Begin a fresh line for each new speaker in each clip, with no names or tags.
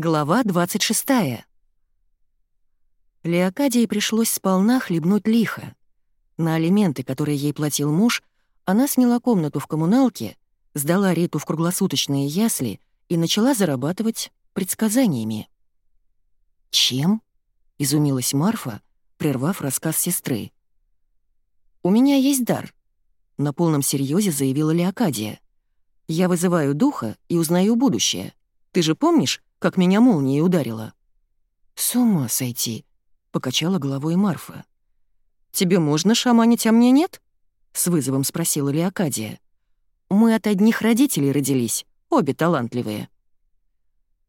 Глава 26. Леокадии пришлось сполна хлебнуть лихо. На алименты, которые ей платил муж, она сняла комнату в коммуналке, сдала Риту в круглосуточные ясли и начала зарабатывать предсказаниями. «Чем?» — изумилась Марфа, прервав рассказ сестры. «У меня есть дар», — на полном серьезе заявила Леокадия. «Я вызываю духа и узнаю будущее. Ты же помнишь, как меня молнией ударила?» «С ума сойти», — покачала головой Марфа. «Тебе можно шаманить, а мне нет?» — с вызовом спросила Леокадия. «Мы от одних родителей родились, обе талантливые».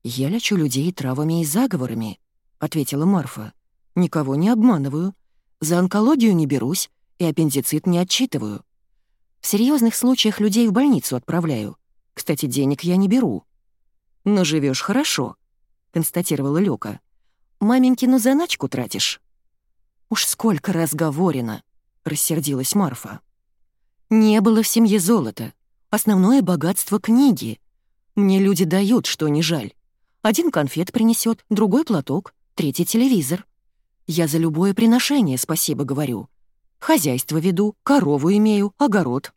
«Я лечу людей травами и заговорами», — ответила Марфа. «Никого не обманываю. За онкологию не берусь и аппендицит не отчитываю. В серьезных случаях людей в больницу отправляю. Кстати, денег я не беру. «Но живешь хорошо», — констатировала Лёка. «Маменькину заначку тратишь». «Уж сколько раз говорено», — рассердилась Марфа. «Не было в семье золота. Основное богатство — книги. Мне люди дают, что не жаль. Один конфет принесет, другой платок, третий телевизор. Я за любое приношение спасибо говорю. Хозяйство веду, корову имею, огород».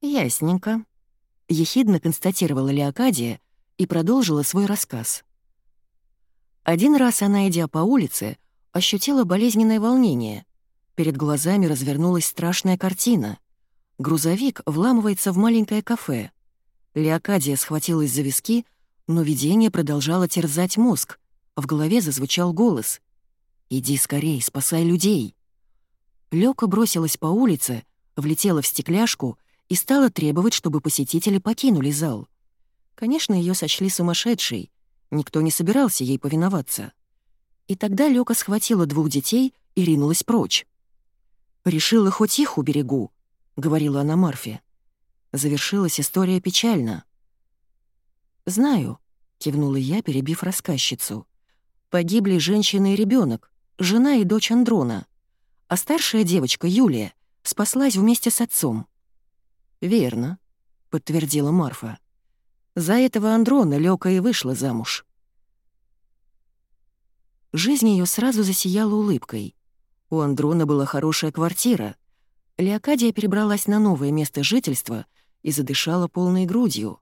«Ясненько», — ехидно констатировала Леокадия, и продолжила свой рассказ. Один раз она, идя по улице, ощутила болезненное волнение. Перед глазами развернулась страшная картина. Грузовик вламывается в маленькое кафе. Леокадия схватилась за виски, но видение продолжало терзать мозг. В голове зазвучал голос. «Иди скорей, спасай людей!» Лёка бросилась по улице, влетела в стекляшку и стала требовать, чтобы посетители покинули зал. Конечно, ее сочли сумасшедшей. Никто не собирался ей повиноваться. И тогда Лёка схватила двух детей и ринулась прочь. «Решила, хоть их уберегу», — говорила она Марфе. Завершилась история печально. «Знаю», — кивнула я, перебив рассказчицу. «Погибли женщина и ребенок, жена и дочь Андрона. А старшая девочка, Юлия, спаслась вместе с отцом». «Верно», — подтвердила Марфа. За этого Андрона Лёка и вышла замуж. Жизнь ее сразу засияла улыбкой. У Андрона была хорошая квартира. Леокадия перебралась на новое место жительства и задышала полной грудью.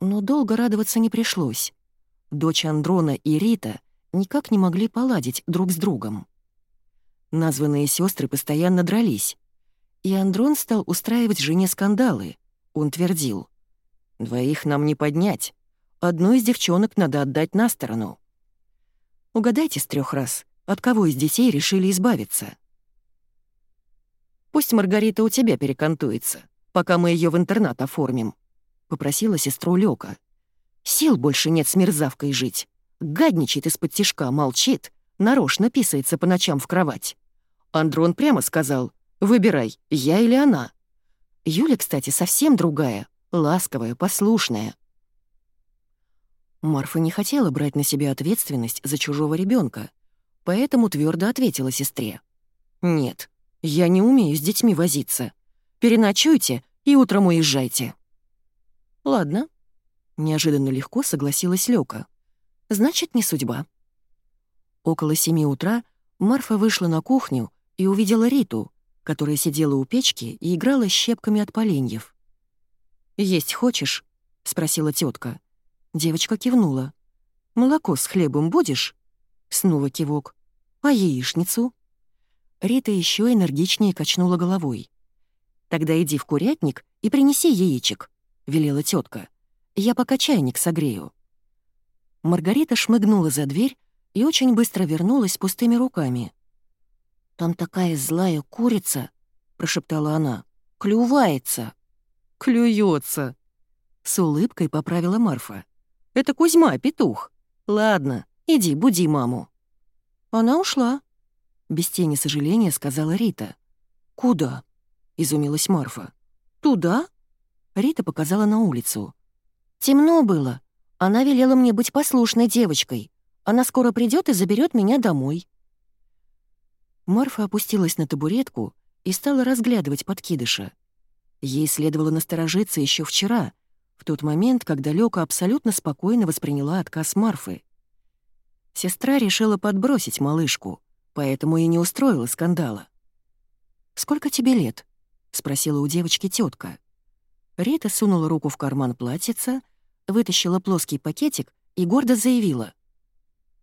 Но долго радоваться не пришлось. Дочь Андрона и Рита никак не могли поладить друг с другом. Названные сестры постоянно дрались. И Андрон стал устраивать жене скандалы. Он твердил — Двоих нам не поднять. Одну из девчонок надо отдать на сторону. Угадайте с трех раз, от кого из детей решили избавиться. Пусть Маргарита у тебя перекантуется, пока мы ее в интернат оформим, — попросила сестру Лёка. Сил больше нет с мерзавкой жить. Гадничает из-под тишка, молчит, нарочно писается по ночам в кровать. Андрон прямо сказал, выбирай, я или она. Юля, кстати, совсем другая, ласковая, послушная. Марфа не хотела брать на себя ответственность за чужого ребенка, поэтому твердо ответила сестре. «Нет, я не умею с детьми возиться. Переночуйте и утром уезжайте». «Ладно», — неожиданно легко согласилась Лёка. «Значит, не судьба». Около семи утра Марфа вышла на кухню и увидела Риту, которая сидела у печки и играла щепками от поленьев. «Есть хочешь?» — спросила тетка. Девочка кивнула. «Молоко с хлебом будешь?» Снова кивок. «А яичницу?» Рита еще энергичнее качнула головой. «Тогда иди в курятник и принеси яичек», — велела тетка. «Я пока чайник согрею». Маргарита шмыгнула за дверь и очень быстро вернулась пустыми руками. «Там такая злая курица», — прошептала она, — «клювается». «Клюется!» С улыбкой поправила Марфа. «Это Кузьма, петух. Ладно, иди, буди маму». Она ушла. Без тени сожаления сказала Рита. «Куда?» — изумилась Марфа. «Туда?» Рита показала на улицу. «Темно было. Она велела мне быть послушной девочкой. Она скоро придет и заберет меня домой». Марфа опустилась на табуретку и стала разглядывать подкидыша. Ей следовало насторожиться еще вчера, в тот момент, когда Лёка абсолютно спокойно восприняла отказ Марфы. Сестра решила подбросить малышку, поэтому и не устроила скандала. «Сколько тебе лет?» — спросила у девочки тетка. Рита сунула руку в карман платьица, вытащила плоский пакетик и гордо заявила.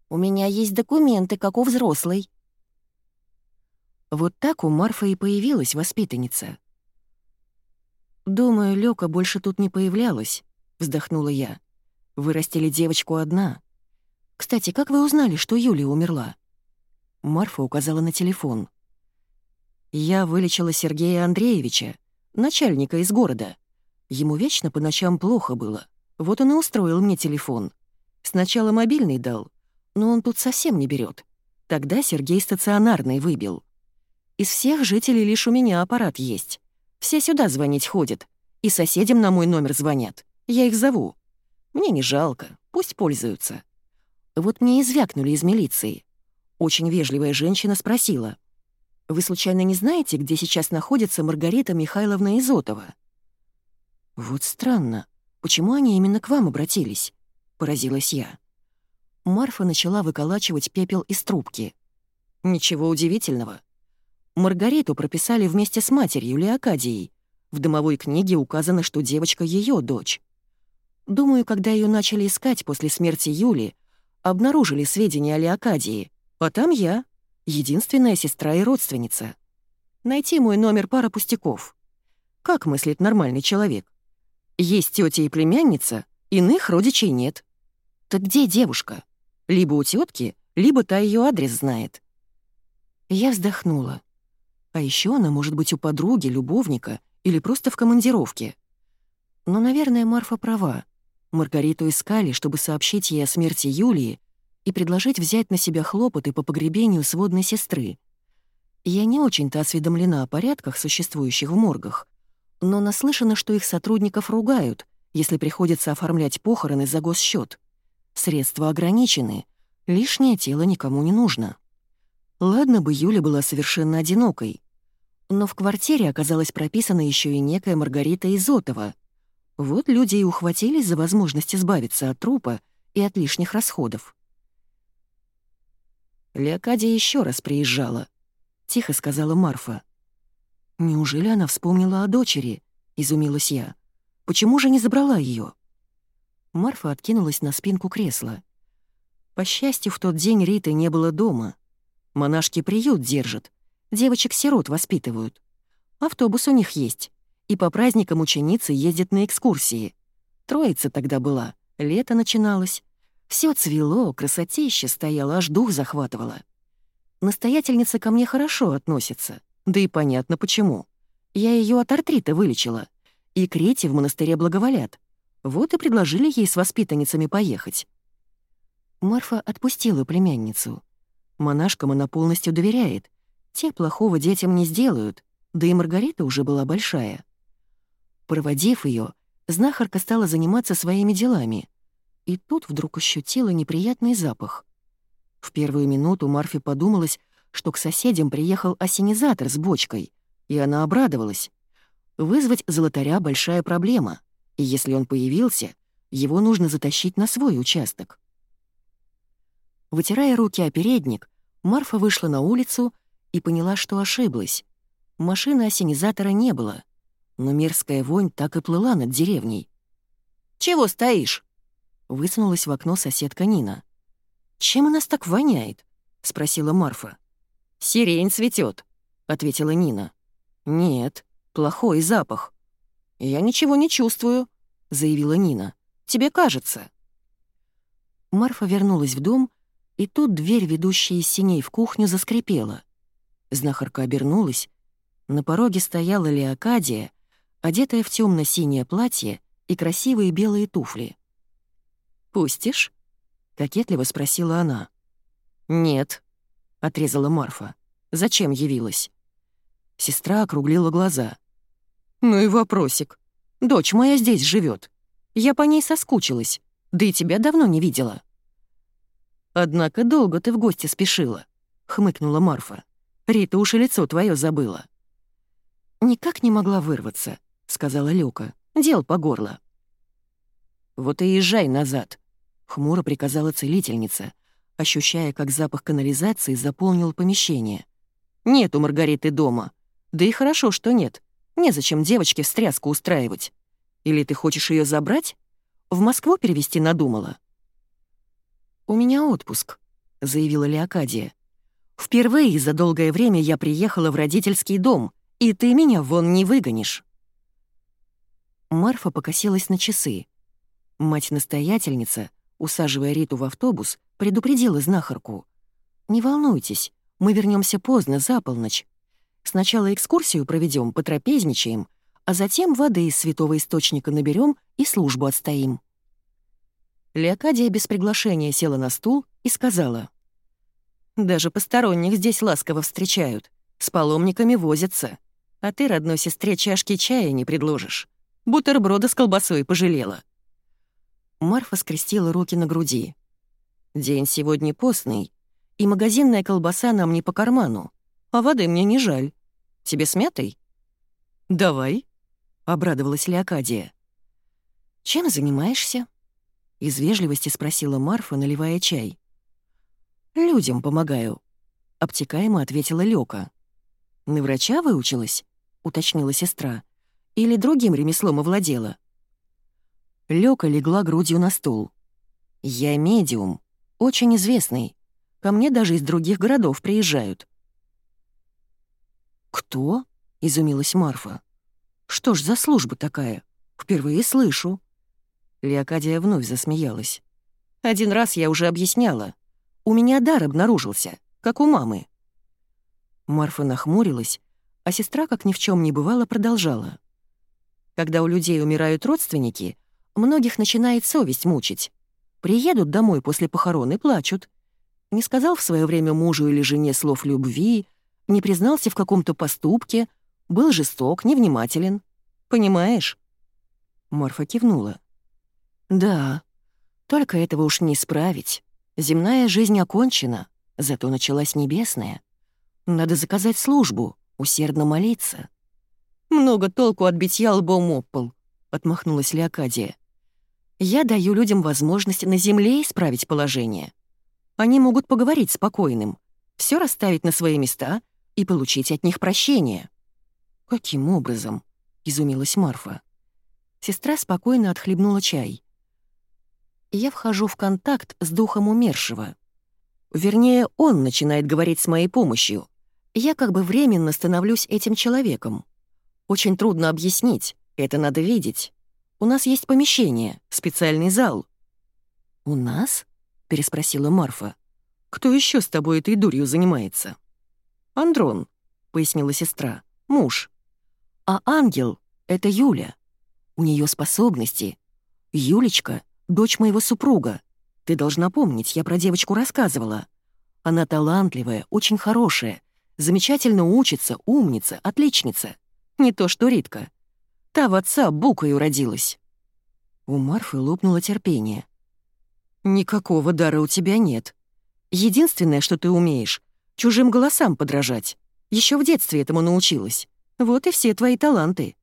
«У меня есть документы, как у взрослой». Вот так у Марфы и появилась воспитанница. «Думаю, Лёка больше тут не появлялась», — вздохнула я. «Вырастили девочку одна. Кстати, как вы узнали, что Юлия умерла?» Марфа указала на телефон. «Я вылечила Сергея Андреевича, начальника из города. Ему вечно по ночам плохо было. Вот он и устроил мне телефон. Сначала мобильный дал, но он тут совсем не берет. Тогда Сергей стационарный выбил. Из всех жителей лишь у меня аппарат есть. Все сюда звонить ходят. И соседям на мой номер звонят. Я их зову. Мне не жалко, пусть пользуются. Вот мне извякнули из милиции. Очень вежливая женщина спросила. «Вы случайно не знаете, где сейчас находится Маргарита Михайловна Изотова?» «Вот странно. Почему они именно к вам обратились?» — поразилась я. Марфа начала выколачивать пепел из трубки. «Ничего удивительного. Маргариту прописали вместе с матерью Леокадией. В домовой книге указано, что девочка — ее дочь. Думаю, когда ее начали искать после смерти Юли, обнаружили сведения о Леокадии, а там я, единственная сестра и родственница. Найти мой номер пара пустяков. Как мыслит нормальный человек? Есть тетя и племянница, иных родичей нет. Так где девушка? Либо у тетки, либо та ее адрес знает. Я вздохнула. А еще она может быть у подруги, любовника или просто в командировке. Но, наверное, Марфа права. Маргариту искали, чтобы сообщить ей о смерти Юлии и предложить взять на себя хлопоты по погребению сводной сестры. Я не очень-то осведомлена о порядках, существующих в моргах, но наслышана, что их сотрудников ругают, если приходится оформлять похороны за госсчет. Средства ограничены, лишнее тело никому не нужно. Ладно бы Юля была совершенно одинокой, но в квартире оказалась прописана еще и некая Маргарита Изотова. Вот люди и ухватились за возможность избавиться от трупа и от лишних расходов. Леокадия еще раз приезжала, — тихо сказала Марфа. «Неужели она вспомнила о дочери?» — изумилась я. «Почему же не забрала ее? Марфа откинулась на спинку кресла. По счастью, в тот день Риты не было дома. Монашки приют держат, девочек-сирот воспитывают. Автобус у них есть, и по праздникам ученицы ездят на экскурсии. Троица тогда была, лето начиналось. Все цвело, красотища стояла, аж дух захватывала. Настоятельница ко мне хорошо относится — да и понятно почему. Я ее от артрита вылечила. И Крете в монастыре благоволят. Вот и предложили ей с воспитанницами поехать. Марфа отпустила племянницу. Монашкам она полностью доверяет. Те плохого детям не сделают, да и Маргарита уже была большая. Проводив ее, знахарка стала заниматься своими делами. И тут вдруг ощутила неприятный запах. В первую минуту Марфе подумалось, что к соседям приехал осенизатор с бочкой, и она обрадовалась. Вызвать золотаря — большая проблема, и если он появился, его нужно затащить на свой участок. Вытирая руки о передник, Марфа вышла на улицу и поняла, что ошиблась. Машины осенизатора не было, но мерзкая вонь так и плыла над деревней. «Чего стоишь?» — высунулась в окно соседка Нина. «Чем у нас так воняет?» — спросила Марфа. «Сирень цветет», — ответила Нина. «Нет, плохой запах». «Я ничего не чувствую», — заявила Нина. «Тебе кажется». Марфа вернулась в дом, и тут дверь, ведущая из синей в кухню, заскрипела. Знахарка обернулась. На пороге стояла Леокадия, одетая в темно синее платье и красивые белые туфли. «Пустишь?» — кокетливо спросила она. «Нет», отрезала Марфа. «Зачем явилась?» Сестра округлила глаза. «Ну и вопросик. Дочь моя здесь живет. Я по ней соскучилась, да и тебя давно не видела». «Однако долго ты в гости спешила», — хмыкнула Марфа. «Рита уж и лицо твое забыла». «Никак не могла вырваться», — сказала Люка. «Дел по горло». Вот и езжай назад», — хмуро приказала целительница, ощущая, как запах канализации заполнил помещение. «Нет у Маргариты дома. Да и хорошо, что нет. Незачем девочке встряску устраивать. Или ты хочешь ее забрать? В Москву перевести надумала?» «У меня отпуск», — заявила Леокадия. «Впервые за долгое время я приехала в родительский дом, и ты меня вон не выгонишь». Марфа покосилась на часы. Мать-настоятельница, усаживая Риту в автобус, предупредила знахарку. «Не волнуйтесь, мы вернемся поздно, за полночь. Сначала экскурсию проведем, потрапезничаем, а затем воды из святого источника наберем и службу отстоим». Леокадия без приглашения села на стул и сказала. «Даже посторонних здесь ласково встречают, с паломниками возятся, а ты родной сестре чашки чая не предложишь. Бутерброда с колбасой пожалела». Марфа скрестила руки на груди. «День сегодня постный, и магазинная колбаса нам не по карману, а воды мне не жаль. Тебе с мятой?» «Давай», — обрадовалась Леокадия. «Чем занимаешься?» Из вежливости спросила Марфа, наливая чай. «Людям помогаю», — обтекаемо ответила Лёка. «На врача выучилась?» — уточнила сестра. «Или другим ремеслом овладела?» Лёка легла грудью на стул. «Я медиум, очень известный. Ко мне даже из других городов приезжают». «Кто?» — изумилась Марфа. «Что ж за служба такая? Впервые слышу». Леокадия вновь засмеялась. «Один раз я уже объясняла. У меня дар обнаружился, как у мамы». Марфа нахмурилась, а сестра, как ни в чем не бывало, продолжала. «Когда у людей умирают родственники, многих начинает совесть мучить. Приедут домой после похорон и плачут. Не сказал в свое время мужу или жене слов любви, не признался в каком-то поступке, был жесток, невнимателен. Понимаешь?» Марфа кивнула. Да, только этого уж не исправить. Земная жизнь окончена, зато началась небесная. Надо заказать службу, усердно молиться. «Много толку от битья лбом об пол», — отмахнулась Леокадия. «Я даю людям возможность на земле исправить положение. Они могут поговорить спокойным, все расставить на свои места и получить от них прощение». «Каким образом?» — изумилась Марфа. Сестра спокойно отхлебнула чай я вхожу в контакт с духом умершего. Вернее, он начинает говорить с моей помощью. Я как бы временно становлюсь этим человеком. Очень трудно объяснить, это надо видеть. У нас есть помещение, специальный зал». «У нас?» — переспросила Марфа. «Кто еще с тобой этой дурью занимается?» «Андрон», — пояснила сестра, — «муж». «А ангел — это Юля. У нее способности. Юлечка дочь моего супруга. Ты должна помнить, я про девочку рассказывала. Она талантливая, очень хорошая, замечательно учится, умница, отличница. Не то что Ритка. Та в отца букой уродилась». У Марфы лопнуло терпение. «Никакого дара у тебя нет. Единственное, что ты умеешь — чужим голосам подражать. Еще в детстве этому научилась. Вот и все твои таланты.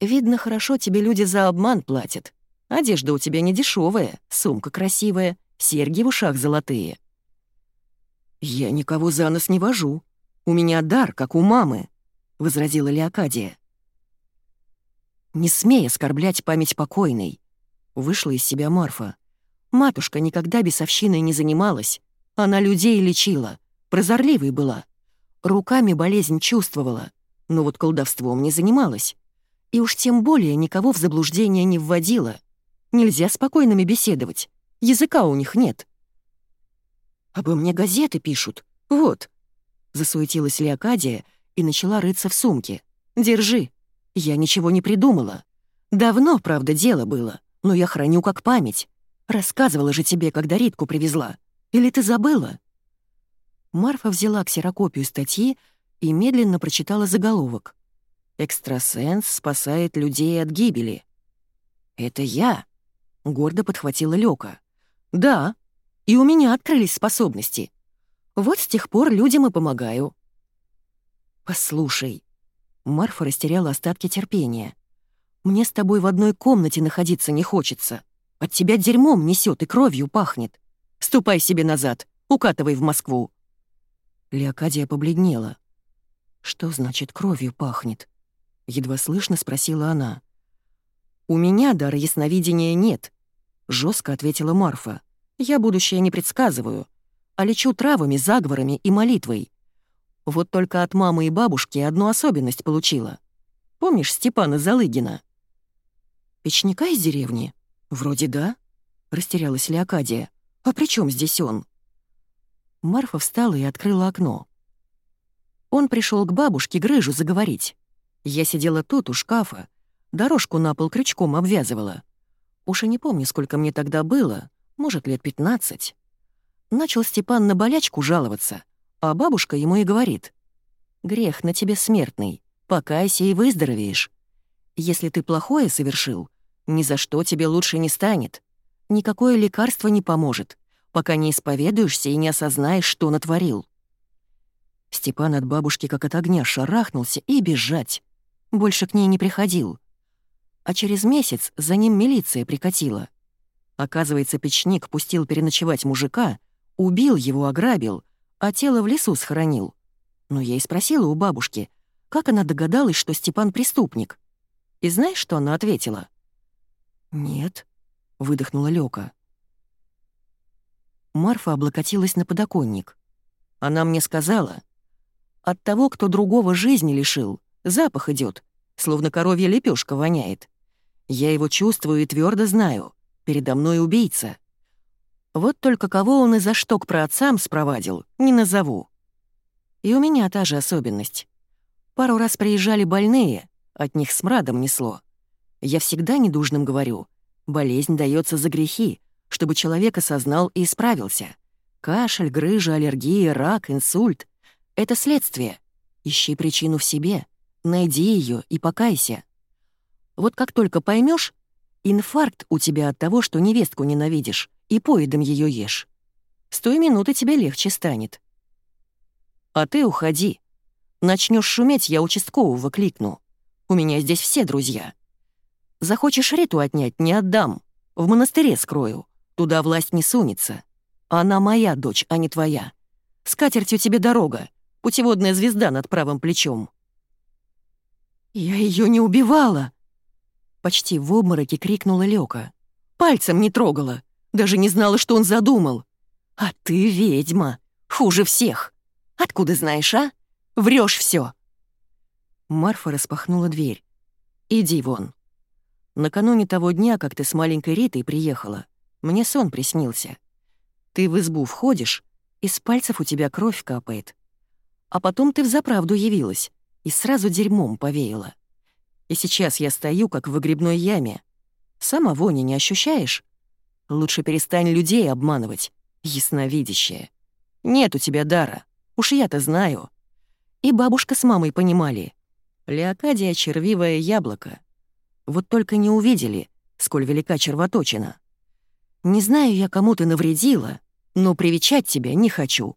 Видно, хорошо тебе люди за обман платят. Одежда у тебя не дешевая, сумка красивая, серьги в ушах золотые. «Я никого за нос не вожу. У меня дар, как у мамы», — возразила Леокадия. «Не смей оскорблять память покойной», — вышла из себя Марфа. «Матушка никогда бесовщиной не занималась. Она людей лечила, прозорливой была. Руками болезнь чувствовала, но вот колдовством не занималась. И уж тем более никого в заблуждение не вводила. Нельзя спокойными беседовать. Языка у них нет. «Обо мне газеты пишут. Вот». Засуетилась Леокадия и начала рыться в сумке. «Держи. Я ничего не придумала. Давно, правда, дело было, но я храню как память. Рассказывала же тебе, когда Ритку привезла. Или ты забыла?» Марфа взяла ксерокопию статьи и медленно прочитала заголовок. «Экстрасенс спасает людей от гибели». «Это я», — гордо подхватила Лёка. «Да, и у меня открылись способности. Вот с тех пор людям и помогаю». «Послушай», — Марфа растеряла остатки терпения. «Мне с тобой в одной комнате находиться не хочется. От тебя дерьмом несет и кровью пахнет. Ступай себе назад, укатывай в Москву». Леокадия побледнела. «Что значит кровью пахнет?» Едва слышно спросила она. «У меня дара ясновидения нет», — жестко ответила Марфа. «Я будущее не предсказываю, а лечу травами, заговорами и молитвой. Вот только от мамы и бабушки одну особенность получила. Помнишь Степана Залыгина?» «Печника из деревни? Вроде да», — растерялась Леокадия. «А при чем здесь он?» Марфа встала и открыла окно. Он пришел к бабушке Грыжу заговорить. Я сидела тут, у шкафа, дорожку на пол крючком обвязывала. Уж и не помню, сколько мне тогда было, может, лет пятнадцать. Начал Степан на болячку жаловаться, а бабушка ему и говорит. «Грех на тебе смертный, покайся и выздоровеешь. Если ты плохое совершил, ни за что тебе лучше не станет. Никакое лекарство не поможет, пока не исповедуешься и не осознаешь, что натворил». Степан от бабушки как от огня шарахнулся и бежать. Больше к ней не приходил. А через месяц за ним милиция прикатила. Оказывается, печник пустил переночевать мужика, убил его, ограбил, а тело в лесу схоронил. Но я и спросила у бабушки, как она догадалась, что Степан преступник. И знаешь, что она ответила? «Нет», — выдохнула Лёка. Марфа облокотилась на подоконник. Она мне сказала, «От того, кто другого жизни лишил, Запах идет, словно коровья лепешка воняет. Я его чувствую и твердо знаю. Передо мной убийца. Вот только кого он и за что к праотцам спровадил, не назову. И у меня та же особенность. Пару раз приезжали больные, от них смрадом несло. Я всегда недужным говорю. Болезнь дается за грехи, чтобы человек осознал и исправился. Кашель, грыжа, аллергия, рак, инсульт — это следствие. Ищи причину в себе. Найди ее и покайся. Вот как только поймешь, инфаркт у тебя от того, что невестку ненавидишь, и поедом ее ешь. С той минуты тебе легче станет. А ты уходи. Начнешь шуметь, я участкового кликну. У меня здесь все друзья. Захочешь Риту отнять, не отдам. В монастыре скрою. Туда власть не сунется. Она моя дочь, а не твоя. С катертью тебе дорога. Путеводная звезда над правым плечом. «Я ее не убивала!» Почти в обмороке крикнула Лёка. «Пальцем не трогала, даже не знала, что он задумал. А ты ведьма, хуже всех. Откуда знаешь, а? Врешь все. Марфа распахнула дверь. «Иди вон». Накануне того дня, как ты с маленькой Ритой приехала, мне сон приснился. Ты в избу входишь, из пальцев у тебя кровь капает. А потом ты взаправду явилась, и сразу дерьмом повеяло. И сейчас я стою, как в выгребной яме. Сама вони не ощущаешь? Лучше перестань людей обманывать, ясновидящее. Нет у тебя дара, уж я-то знаю. И бабушка с мамой понимали. Леокадия — червивое яблоко. Вот только не увидели, сколь велика червоточина. Не знаю я, кому ты навредила, но привечать тебя не хочу».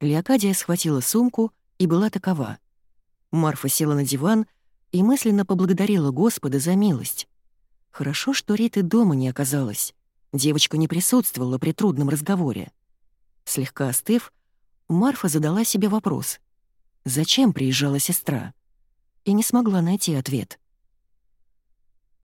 Леокадия схватила сумку и была такова. Марфа села на диван и мысленно поблагодарила Господа за милость. Хорошо, что Риты дома не оказалось. Девочка не присутствовала при трудном разговоре. Слегка остыв, Марфа задала себе вопрос. Зачем приезжала сестра? И не смогла найти ответ.